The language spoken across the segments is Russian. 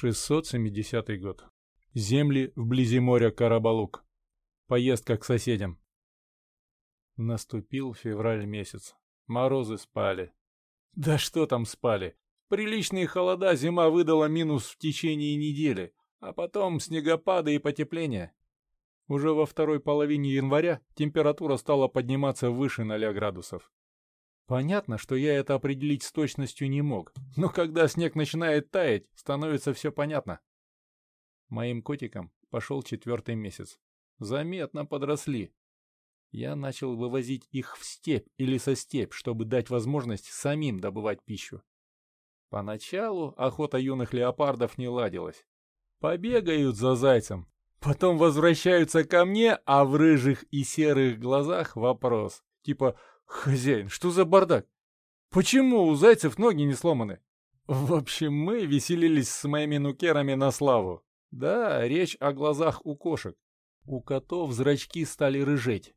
670 год. Земли вблизи моря Карабалук. Поездка к соседям. Наступил февраль месяц. Морозы спали. Да что там спали? Приличные холода зима выдала минус в течение недели, а потом снегопады и потепление. Уже во второй половине января температура стала подниматься выше 0 градусов. Понятно, что я это определить с точностью не мог, но когда снег начинает таять, становится все понятно. Моим котикам пошел четвертый месяц. Заметно подросли. Я начал вывозить их в степь или со степь, чтобы дать возможность самим добывать пищу. Поначалу охота юных леопардов не ладилась. Побегают за зайцем, потом возвращаются ко мне, а в рыжих и серых глазах вопрос, типа «Хозяин, что за бардак? Почему у зайцев ноги не сломаны?» В общем, мы веселились с моими нукерами на славу. Да, речь о глазах у кошек. У котов зрачки стали рыжеть,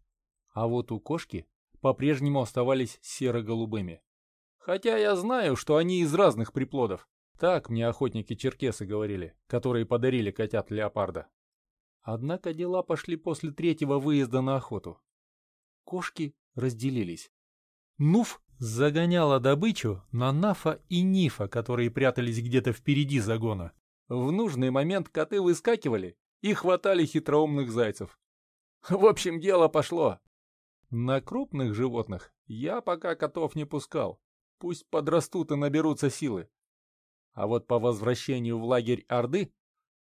а вот у кошки по-прежнему оставались серо-голубыми. Хотя я знаю, что они из разных приплодов. Так мне охотники-черкесы говорили, которые подарили котят леопарда. Однако дела пошли после третьего выезда на охоту. Кошки разделились. Нуф загоняла добычу на Нафа и Нифа, которые прятались где-то впереди загона. В нужный момент коты выскакивали и хватали хитроумных зайцев. В общем, дело пошло. На крупных животных я пока котов не пускал. Пусть подрастут и наберутся силы. А вот по возвращению в лагерь Орды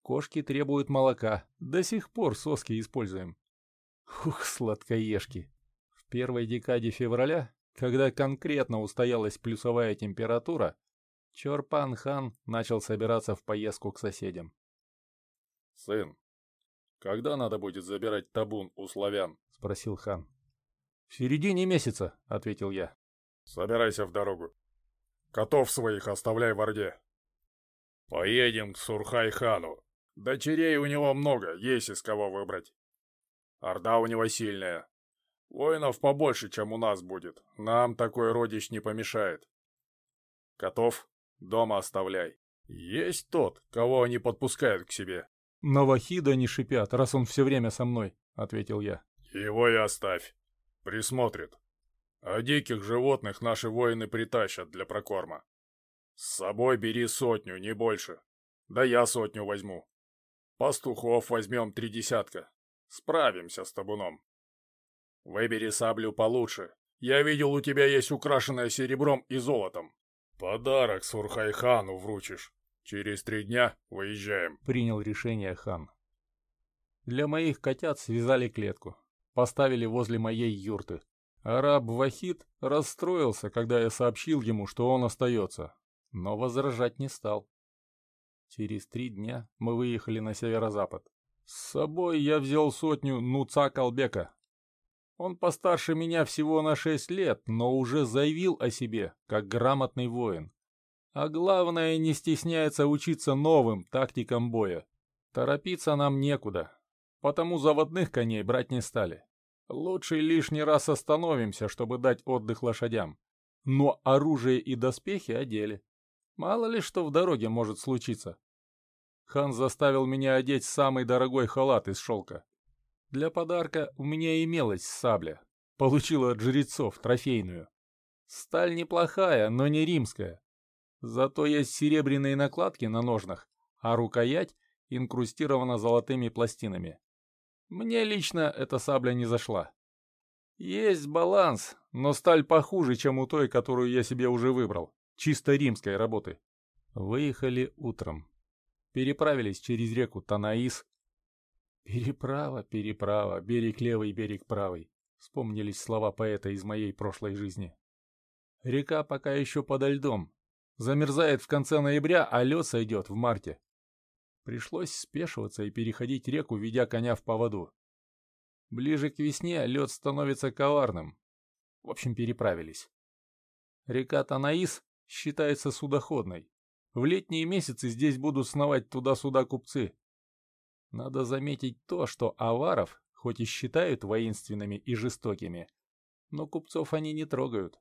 кошки требуют молока. До сих пор соски используем. Ух, сладкоежки первой декаде февраля, когда конкретно устоялась плюсовая температура, Чорпан-хан начал собираться в поездку к соседям. «Сын, когда надо будет забирать табун у славян?» — спросил хан. «В середине месяца», — ответил я. «Собирайся в дорогу. Котов своих оставляй в Орде. Поедем к Сурхай-хану. Дочерей у него много, есть из кого выбрать. Орда у него сильная, Воинов побольше, чем у нас будет. Нам такой родич не помешает. Котов дома оставляй. Есть тот, кого они подпускают к себе. Новохида не шипят, раз он все время со мной, ответил я. Его и оставь. Присмотрит. А диких животных наши воины притащат для прокорма. С собой бери сотню, не больше. Да я сотню возьму. Пастухов возьмем три десятка. Справимся с табуном. Выбери саблю получше. Я видел, у тебя есть украшенная серебром и золотом. Подарок Сурхайхану вручишь. Через три дня выезжаем. Принял решение хан. Для моих котят связали клетку. Поставили возле моей юрты. Араб Вахид расстроился, когда я сообщил ему, что он остается, но возражать не стал. Через три дня мы выехали на северо-запад. С собой я взял сотню Нуца Калбека, он постарше меня всего на шесть лет, но уже заявил о себе, как грамотный воин. А главное, не стесняется учиться новым тактикам боя. Торопиться нам некуда, потому заводных коней брать не стали. Лучше лишний раз остановимся, чтобы дать отдых лошадям. Но оружие и доспехи одели. Мало ли что в дороге может случиться. Хан заставил меня одеть самый дорогой халат из шелка. Для подарка у меня имелась сабля. Получила от жрецов трофейную. Сталь неплохая, но не римская. Зато есть серебряные накладки на ножнах, а рукоять инкрустирована золотыми пластинами. Мне лично эта сабля не зашла. Есть баланс, но сталь похуже, чем у той, которую я себе уже выбрал. Чисто римской работы. Выехали утром. Переправились через реку Танаис, «Переправа, переправа, берег левый, берег правый», — вспомнились слова поэта из моей прошлой жизни. Река пока еще подо льдом. Замерзает в конце ноября, а лед сойдет в марте. Пришлось спешиваться и переходить реку, ведя коня в поводу. Ближе к весне лед становится коварным. В общем, переправились. Река Танаис считается судоходной. В летние месяцы здесь будут сновать туда-сюда купцы. Надо заметить то, что аваров, хоть и считают воинственными и жестокими, но купцов они не трогают.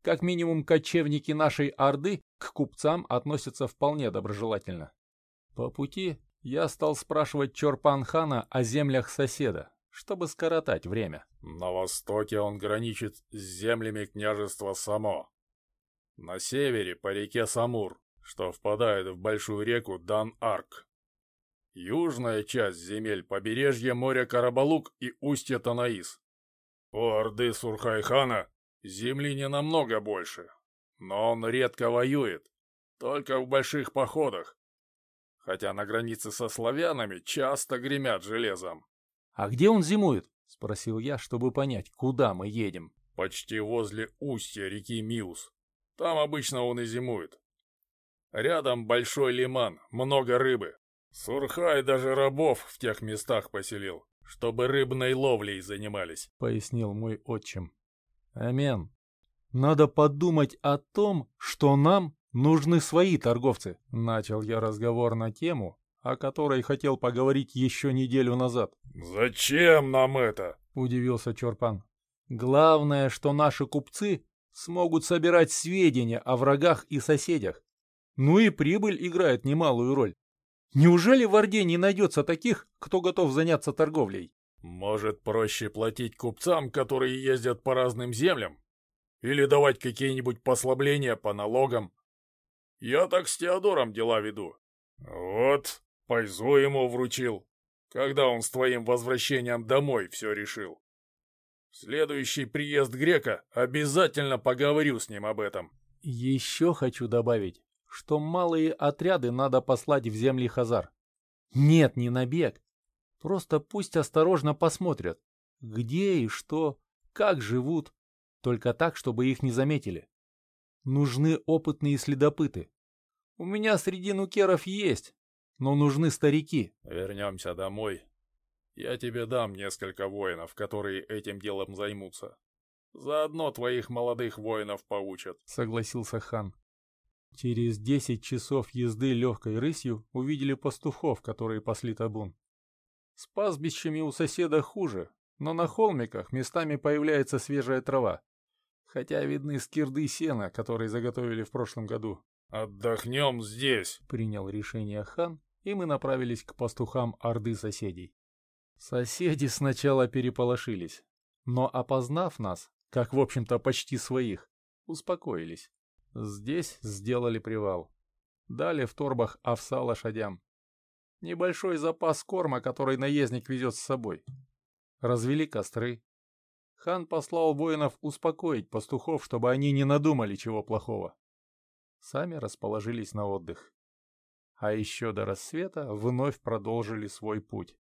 Как минимум, кочевники нашей Орды к купцам относятся вполне доброжелательно. По пути я стал спрашивать Чорпан-хана о землях соседа, чтобы скоротать время. На востоке он граничит с землями княжества Само. На севере по реке Самур, что впадает в большую реку Дан-Арк. Южная часть земель побережья моря Карабалук и устья Танаис. У Орды Сурхайхана земли не намного больше, но он редко воюет, только в больших походах, хотя на границе со славянами часто гремят железом. «А где он зимует?» — спросил я, чтобы понять, куда мы едем. «Почти возле устья реки Миус. Там обычно он и зимует. Рядом большой лиман, много рыбы. Сурхай даже рабов в тех местах поселил, чтобы рыбной ловлей занимались», — пояснил мой отчим. «Амен. Надо подумать о том, что нам нужны свои торговцы», — начал я разговор на тему, о которой хотел поговорить еще неделю назад. «Зачем нам это?» — удивился Чорпан. «Главное, что наши купцы смогут собирать сведения о врагах и соседях. Ну и прибыль играет немалую роль. Неужели в Орде не найдется таких, кто готов заняться торговлей? Может, проще платить купцам, которые ездят по разным землям? Или давать какие-нибудь послабления по налогам? Я так с Теодором дела веду. Вот, Пайзу ему вручил, когда он с твоим возвращением домой все решил. следующий приезд грека обязательно поговорю с ним об этом. Еще хочу добавить, что малые отряды надо послать в земли Хазар. Нет, не набег. Просто пусть осторожно посмотрят, где и что, как живут, только так, чтобы их не заметили. Нужны опытные следопыты. У меня среди нукеров есть, но нужны старики. Вернемся домой. Я тебе дам несколько воинов, которые этим делом займутся. Заодно твоих молодых воинов поучат. Согласился хан. Через десять часов езды легкой рысью увидели пастухов, которые пасли табун. С пастбищами у соседа хуже, но на холмиках местами появляется свежая трава, хотя видны скирды сена, которые заготовили в прошлом году. «Отдохнем здесь», — принял решение хан, и мы направились к пастухам орды соседей. Соседи сначала переполошились, но, опознав нас, как, в общем-то, почти своих, успокоились. Здесь сделали привал. Дали в торбах овса лошадям. Небольшой запас корма, который наездник везет с собой. Развели костры. Хан послал воинов успокоить пастухов, чтобы они не надумали чего плохого. Сами расположились на отдых. А еще до рассвета вновь продолжили свой путь.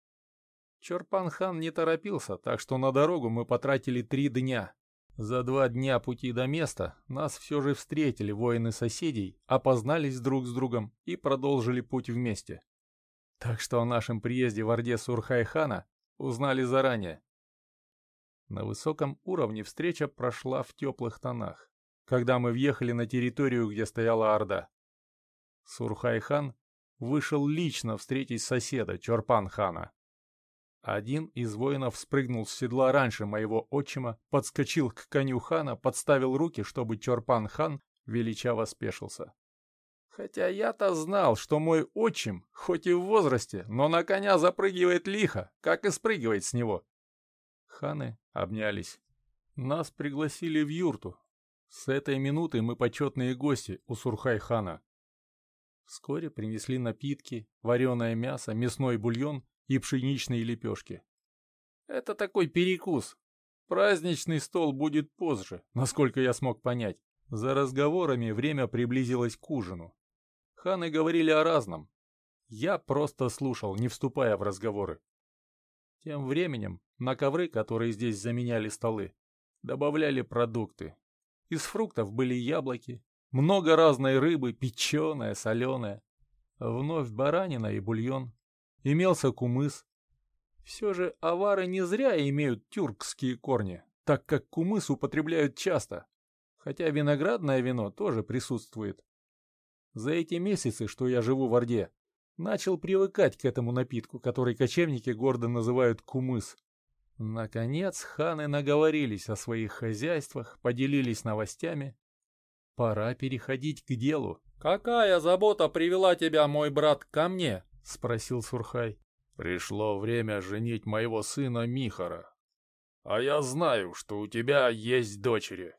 Чорпан-хан не торопился, так что на дорогу мы потратили три дня, за два дня пути до места нас все же встретили воины соседей, опознались друг с другом и продолжили путь вместе. Так что о нашем приезде в Орде Сурхайхана узнали заранее. На высоком уровне встреча прошла в теплых тонах, когда мы въехали на территорию, где стояла Орда. Сурхайхан вышел лично встретить соседа Чорпан-хана. Один из воинов спрыгнул с седла раньше моего отчима, подскочил к коню хана, подставил руки, чтобы Чорпан-хан величаво спешился. Хотя я-то знал, что мой отчим, хоть и в возрасте, но на коня запрыгивает лихо, как и спрыгивает с него. Ханы обнялись. Нас пригласили в юрту. С этой минуты мы почетные гости у Сурхай-хана. Вскоре принесли напитки, вареное мясо, мясной бульон и пшеничные лепешки. Это такой перекус. Праздничный стол будет позже, насколько я смог понять. За разговорами время приблизилось к ужину. Ханы говорили о разном. Я просто слушал, не вступая в разговоры. Тем временем на ковры, которые здесь заменяли столы, добавляли продукты. Из фруктов были яблоки, много разной рыбы, печеная, соленая. Вновь баранина и бульон. Имелся кумыс. Все же авары не зря имеют тюркские корни, так как кумыс употребляют часто, хотя виноградное вино тоже присутствует. За эти месяцы, что я живу в Орде, начал привыкать к этому напитку, который кочевники гордо называют кумыс. Наконец ханы наговорились о своих хозяйствах, поделились новостями. Пора переходить к делу. «Какая забота привела тебя, мой брат, ко мне?» — спросил Сурхай. «Пришло время женить моего сына Михара. А я знаю, что у тебя есть дочери.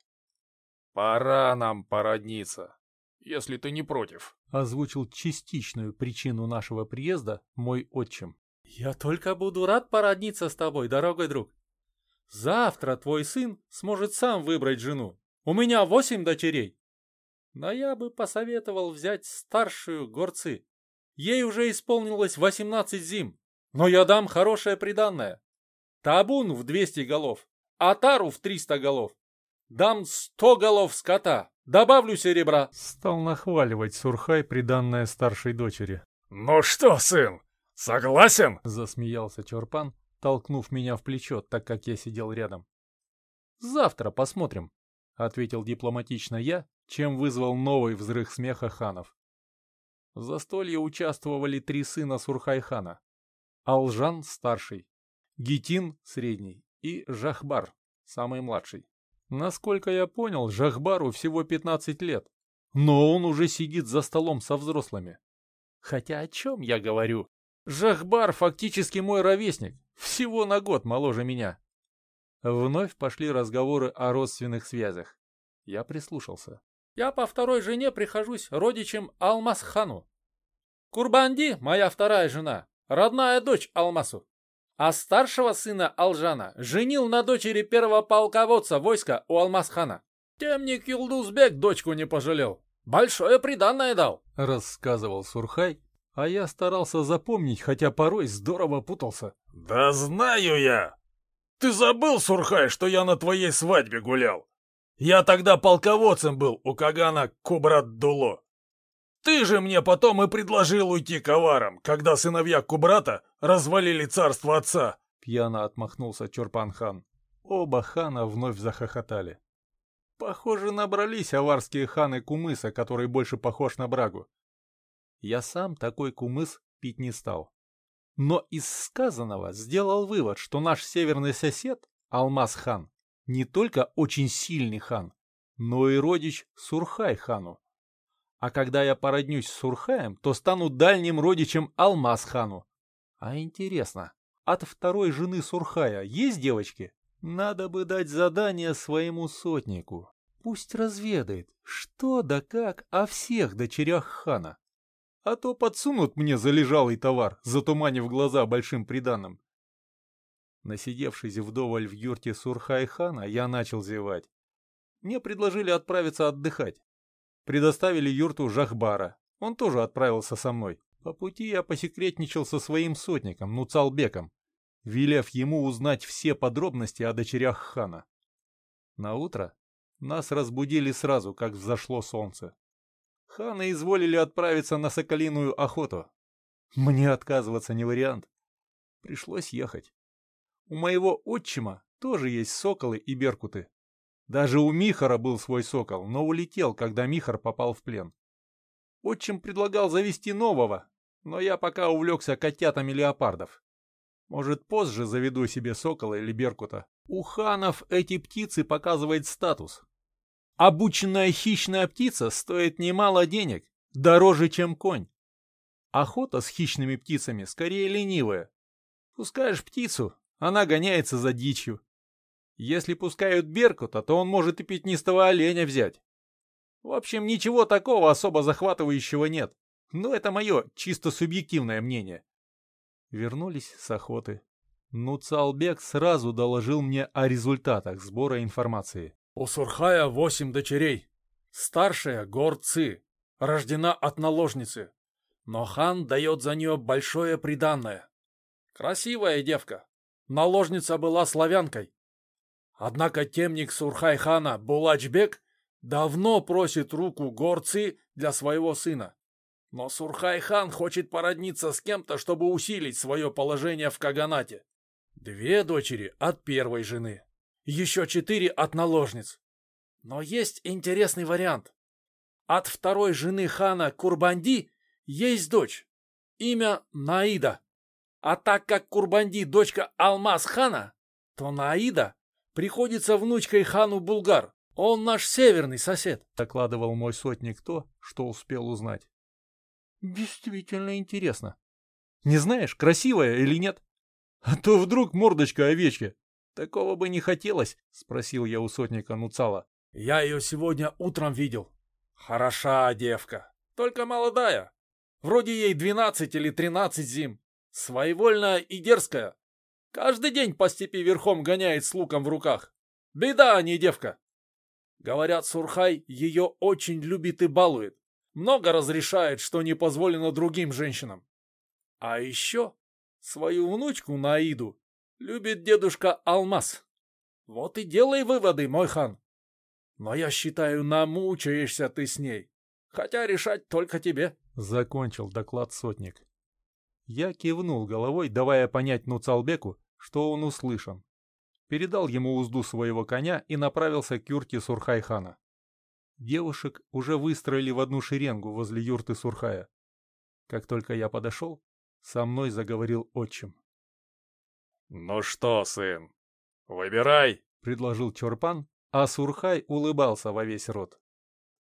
Пора нам породниться, если ты не против», — озвучил частичную причину нашего приезда мой отчим. «Я только буду рад породниться с тобой, дорогой друг. Завтра твой сын сможет сам выбрать жену. У меня восемь дочерей. Но я бы посоветовал взять старшую горцы. Ей уже исполнилось 18 зим, но я дам хорошее приданное. Табун в 200 голов, а тару в 300 голов. Дам 100 голов скота, добавлю серебра. Стал нахваливать Сурхай приданное старшей дочери. «Ну что, сын, согласен?» Засмеялся Чорпан, толкнув меня в плечо, так как я сидел рядом. «Завтра посмотрим», — ответил дипломатично я чем вызвал новый взрыв смеха ханов. В застолье участвовали три сына Сурхайхана. Алжан – старший, Гитин – средний и Жахбар – самый младший. Насколько я понял, Жахбару всего 15 лет, но он уже сидит за столом со взрослыми. Хотя о чем я говорю? Жахбар фактически мой ровесник, всего на год моложе меня. Вновь пошли разговоры о родственных связях. Я прислушался. Я по второй жене прихожусь родичем Алмаз-хану. Курбанди, моя вторая жена, родная дочь Алмасу. А старшего сына Алжана женил на дочери первого полководца войска у Алмаз-хана. Темник Юлдузбек дочку не пожалел. Большое приданное дал, рассказывал Сурхай, а я старался запомнить, хотя порой здорово путался. Да знаю я! Ты забыл, Сурхай, что я на твоей свадьбе гулял? Я тогда полководцем был у Кагана Кубрат-Дуло. Ты же мне потом и предложил уйти коваром, когда сыновья Кубрата развалили царство отца. Пьяно отмахнулся Чурпан-хан. Оба хана вновь захохотали. Похоже, набрались аварские ханы кумыса, который больше похож на брагу. Я сам такой кумыс пить не стал. Но из сказанного сделал вывод, что наш северный сосед, Алмаз-хан, не только очень сильный хан, но и родич Сурхай-хану. А когда я породнюсь с Сурхаем, то стану дальним родичем Алмаз-хану. А интересно, от второй жены Сурхая есть девочки? Надо бы дать задание своему сотнику. Пусть разведает, что да как о всех дочерях хана. А то подсунут мне залежалый товар, затуманив глаза большим приданным. Насидевшись вдоволь в юрте Сурхайхана, я начал зевать. Мне предложили отправиться отдыхать. Предоставили юрту Жахбара. Он тоже отправился со мной. По пути я посекретничал со своим сотником, Нуцалбеком, велев ему узнать все подробности о дочерях хана. На утро нас разбудили сразу, как взошло солнце. Ханы изволили отправиться на соколиную охоту. Мне отказываться не вариант. Пришлось ехать. У моего отчима тоже есть соколы и беркуты. Даже у Михара был свой сокол, но улетел, когда Михар попал в плен. Отчим предлагал завести нового, но я пока увлекся котятами леопардов. Может, позже заведу себе сокола или беркута. У ханов эти птицы показывают статус. Обученная хищная птица стоит немало денег, дороже, чем конь. Охота с хищными птицами скорее ленивая. Пускаешь птицу, она гоняется за дичью. Если пускают Беркута, то он может и пятнистого оленя взять. В общем, ничего такого особо захватывающего нет. Но это мое чисто субъективное мнение. Вернулись с охоты. Нуцалбек сразу доложил мне о результатах сбора информации. У Сурхая восемь дочерей. Старшая — горцы, рождена от наложницы. Но хан дает за нее большое приданное. Красивая девка, наложница была славянкой. Однако темник Сурхайхана Булачбек давно просит руку горцы для своего сына. Но Сурхайхан хочет породниться с кем-то, чтобы усилить свое положение в Каганате. Две дочери от первой жены, еще четыре от наложниц. Но есть интересный вариант. От второй жены хана Курбанди есть дочь. Имя Наида. А так как Курбанди дочка Алмаз хана, то Наида приходится внучкой хану Булгар. Он наш северный сосед», — докладывал мой сотник то, что успел узнать. «Действительно интересно. Не знаешь, красивая или нет? А то вдруг мордочка овечки. Такого бы не хотелось», — спросил я у сотника Нуцала. «Я ее сегодня утром видел. Хороша девка, только молодая. Вроде ей двенадцать или тринадцать зим. Своевольная и дерзкая. Каждый день по степи верхом гоняет с луком в руках. Беда, а не девка. Говорят, Сурхай ее очень любит и балует. Много разрешает, что не позволено другим женщинам. А еще свою внучку Наиду любит дедушка Алмаз. Вот и делай выводы, мой хан. Но я считаю, намучаешься ты с ней. Хотя решать только тебе. Закончил доклад сотник. Я кивнул головой, давая понять Нуцалбеку, что он услышан передал ему узду своего коня и направился к юрте Сурхайхана. Девушек уже выстроили в одну шеренгу возле юрты Сурхая. Как только я подошел, со мной заговорил отчим. «Ну что, сын, выбирай!» — предложил Чорпан, а Сурхай улыбался во весь рот.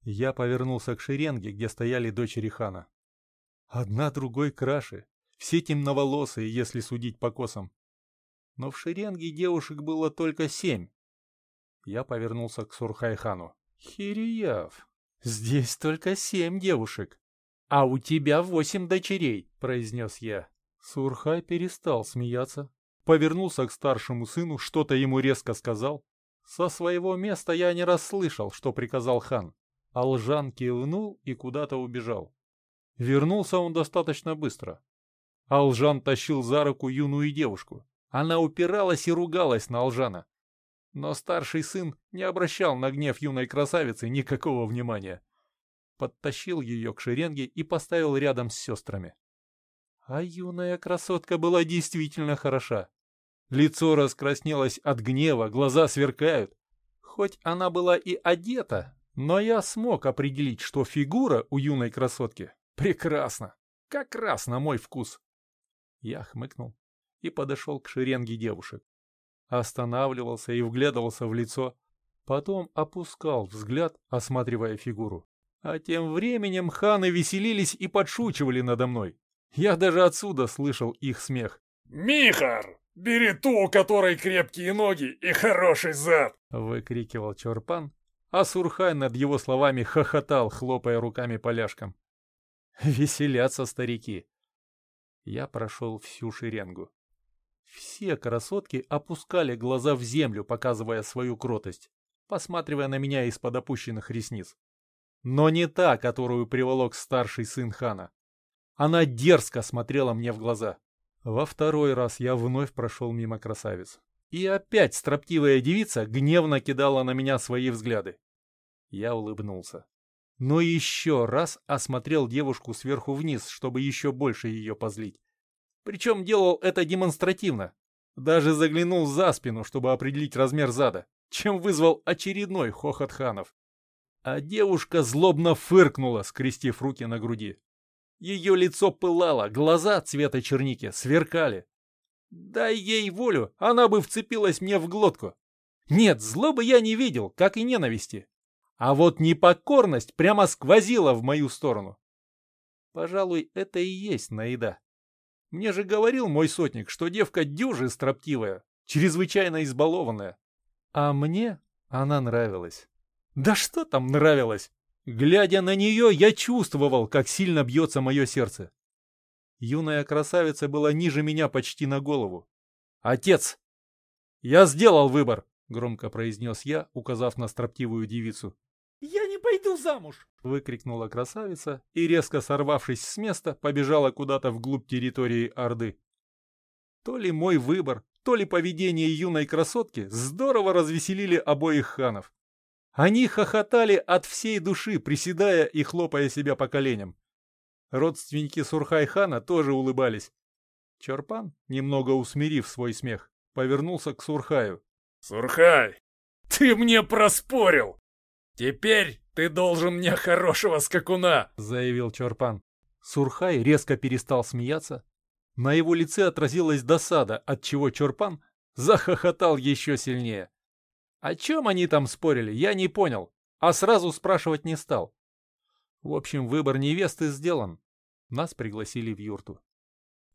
Я повернулся к шеренге, где стояли дочери хана. Одна другой краше, все темноволосые, если судить по косам но в шеренге девушек было только семь. Я повернулся к Сурхайхану. «Хирияв, здесь только семь девушек, а у тебя восемь дочерей», — произнес я. Сурхай перестал смеяться, повернулся к старшему сыну, что-то ему резко сказал. Со своего места я не расслышал, что приказал хан. Алжан кивнул и куда-то убежал. Вернулся он достаточно быстро. Алжан тащил за руку юную девушку. Она упиралась и ругалась на Алжана. Но старший сын не обращал на гнев юной красавицы никакого внимания. Подтащил ее к шеренге и поставил рядом с сестрами. А юная красотка была действительно хороша. Лицо раскраснелось от гнева, глаза сверкают. Хоть она была и одета, но я смог определить, что фигура у юной красотки прекрасна, как раз на мой вкус. Я хмыкнул и подошел к шеренге девушек. Останавливался и вглядывался в лицо, потом опускал взгляд, осматривая фигуру. А тем временем ханы веселились и подшучивали надо мной. Я даже отсюда слышал их смех. «Михар, бери ту, у которой крепкие ноги и хороший зад!» — выкрикивал Чорпан, а Сурхай над его словами хохотал, хлопая руками поляшком. Веселятся старики. Я прошел всю шеренгу. Все красотки опускали глаза в землю, показывая свою кротость, посматривая на меня из-под опущенных ресниц. Но не та, которую приволок старший сын хана. Она дерзко смотрела мне в глаза. Во второй раз я вновь прошел мимо красавиц. И опять строптивая девица гневно кидала на меня свои взгляды. Я улыбнулся. Но еще раз осмотрел девушку сверху вниз, чтобы еще больше ее позлить. Причем делал это демонстративно. Даже заглянул за спину, чтобы определить размер зада, чем вызвал очередной хохот ханов. А девушка злобно фыркнула, скрестив руки на груди. Ее лицо пылало, глаза цвета черники сверкали. Дай ей волю, она бы вцепилась мне в глотку. Нет, злобы я не видел, как и ненависти. А вот непокорность прямо сквозила в мою сторону. Пожалуй, это и есть наеда. Мне же говорил мой сотник, что девка дюжи строптивая, чрезвычайно избалованная. А мне она нравилась. Да что там нравилось? Глядя на нее, я чувствовал, как сильно бьется мое сердце. Юная красавица была ниже меня почти на голову. «Отец! Я сделал выбор!» — громко произнес я, указав на строптивую девицу. «Я не пойду замуж!» — выкрикнула красавица и, резко сорвавшись с места, побежала куда-то вглубь территории Орды. То ли мой выбор, то ли поведение юной красотки здорово развеселили обоих ханов. Они хохотали от всей души, приседая и хлопая себя по коленям. Родственники Сурхай-хана тоже улыбались. Чарпан, немного усмирив свой смех, повернулся к Сурхаю. «Сурхай, ты мне проспорил!» «Теперь ты должен мне хорошего скакуна!» — заявил Чорпан. Сурхай резко перестал смеяться. На его лице отразилась досада, отчего Чорпан захохотал еще сильнее. О чем они там спорили, я не понял, а сразу спрашивать не стал. В общем, выбор невесты сделан. Нас пригласили в юрту.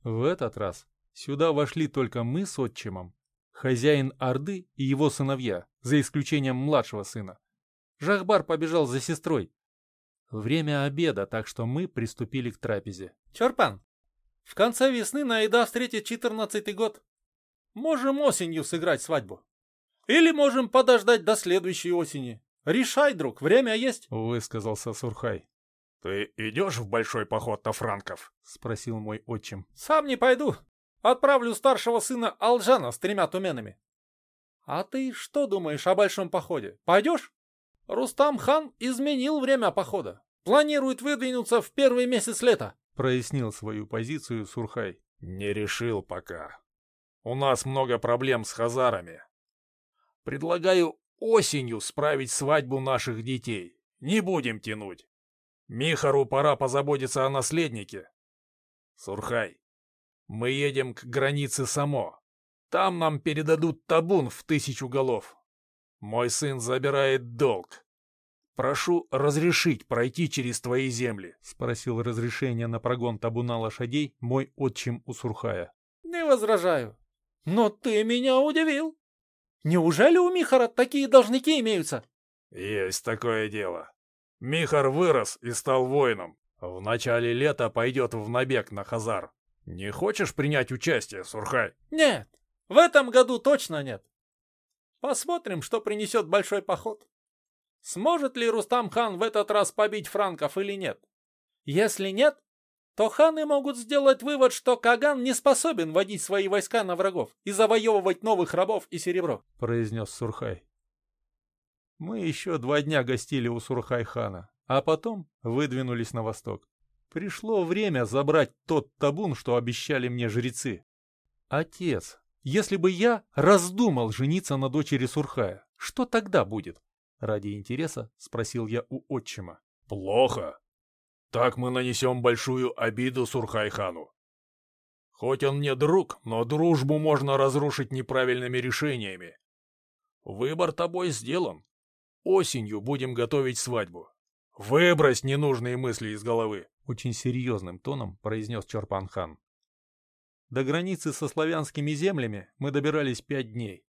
В этот раз сюда вошли только мы с отчимом, хозяин Орды и его сыновья, за исключением младшего сына. Жахбар побежал за сестрой. Время обеда, так что мы приступили к трапезе. Чорпан, в конце весны Наида встретит четырнадцатый год. Можем осенью сыграть свадьбу. Или можем подождать до следующей осени. Решай, друг, время есть, — высказался Сурхай. «Ты идешь в большой поход на франков?» — спросил мой отчим. Сам не пойду. Отправлю старшего сына Алжана с тремя туменами. А ты что думаешь о большом походе? Пойдешь? Рустам хан изменил время похода. Планирует выдвинуться в первый месяц лета. Прояснил свою позицию Сурхай. Не решил пока. У нас много проблем с хазарами. Предлагаю осенью справить свадьбу наших детей. Не будем тянуть. Михару пора позаботиться о наследнике. Сурхай, мы едем к границе Само. Там нам передадут табун в тысячу голов. Мой сын забирает долг. Прошу разрешить пройти через твои земли. Спросил разрешение на прогон табуна лошадей мой отчим у Сурхая. Не возражаю. Но ты меня удивил. Неужели у Михара такие должники имеются? Есть такое дело. Михар вырос и стал воином. В начале лета пойдет в набег на Хазар. Не хочешь принять участие, Сурхай? Нет, в этом году точно нет. Посмотрим, что принесет большой поход. Сможет ли Рустам-хан в этот раз побить франков или нет? Если нет, то ханы могут сделать вывод, что Каган не способен водить свои войска на врагов и завоевывать новых рабов и серебро, — произнес Сурхай. Мы еще два дня гостили у Сурхай-хана, а потом выдвинулись на восток. Пришло время забрать тот табун, что обещали мне жрецы. Отец, если бы я раздумал жениться на дочери Сурхая, что тогда будет? Ради интереса спросил я у отчима. Плохо. Так мы нанесем большую обиду Сурхай-хану. Хоть он мне друг, но дружбу можно разрушить неправильными решениями. Выбор тобой сделан. Осенью будем готовить свадьбу. Выбрось ненужные мысли из головы. Очень серьезным тоном произнес Чорпан-хан. До границы со славянскими землями мы добирались пять дней.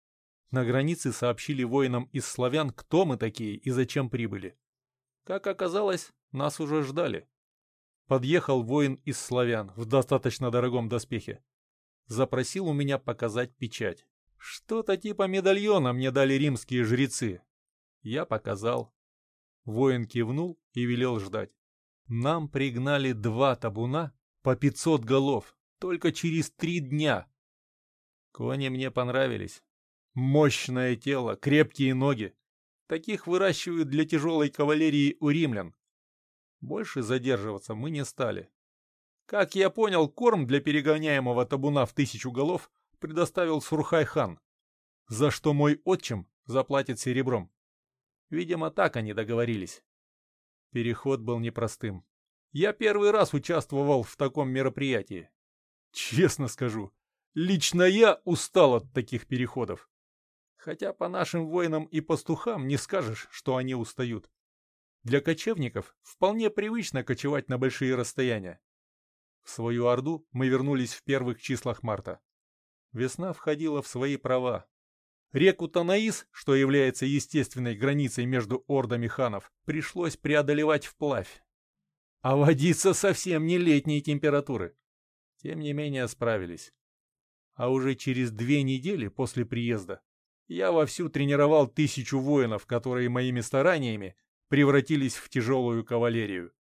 На границе сообщили воинам из славян, кто мы такие и зачем прибыли. Как оказалось, нас уже ждали. Подъехал воин из славян в достаточно дорогом доспехе. Запросил у меня показать печать. Что-то типа медальона мне дали римские жрецы, я показал. Воин кивнул и велел ждать. Нам пригнали два табуна по пятьсот голов только через три дня. Кони мне понравились. Мощное тело, крепкие ноги. Таких выращивают для тяжелой кавалерии у римлян. Больше задерживаться мы не стали. Как я понял, корм для перегоняемого табуна в тысячу голов предоставил Сурхай-хан, за что мой отчим заплатит серебром. Видимо, так они договорились. Переход был непростым. Я первый раз участвовал в таком мероприятии. Честно скажу, лично я устал от таких переходов. Хотя по нашим воинам и пастухам не скажешь, что они устают. Для кочевников вполне привычно кочевать на большие расстояния. В свою Орду мы вернулись в первых числах марта. Весна входила в свои права, Реку Танаис, что является естественной границей между ордами ханов, пришлось преодолевать вплавь. А водиться совсем не летней температуры. Тем не менее справились. А уже через две недели после приезда я вовсю тренировал тысячу воинов, которые моими стараниями превратились в тяжелую кавалерию.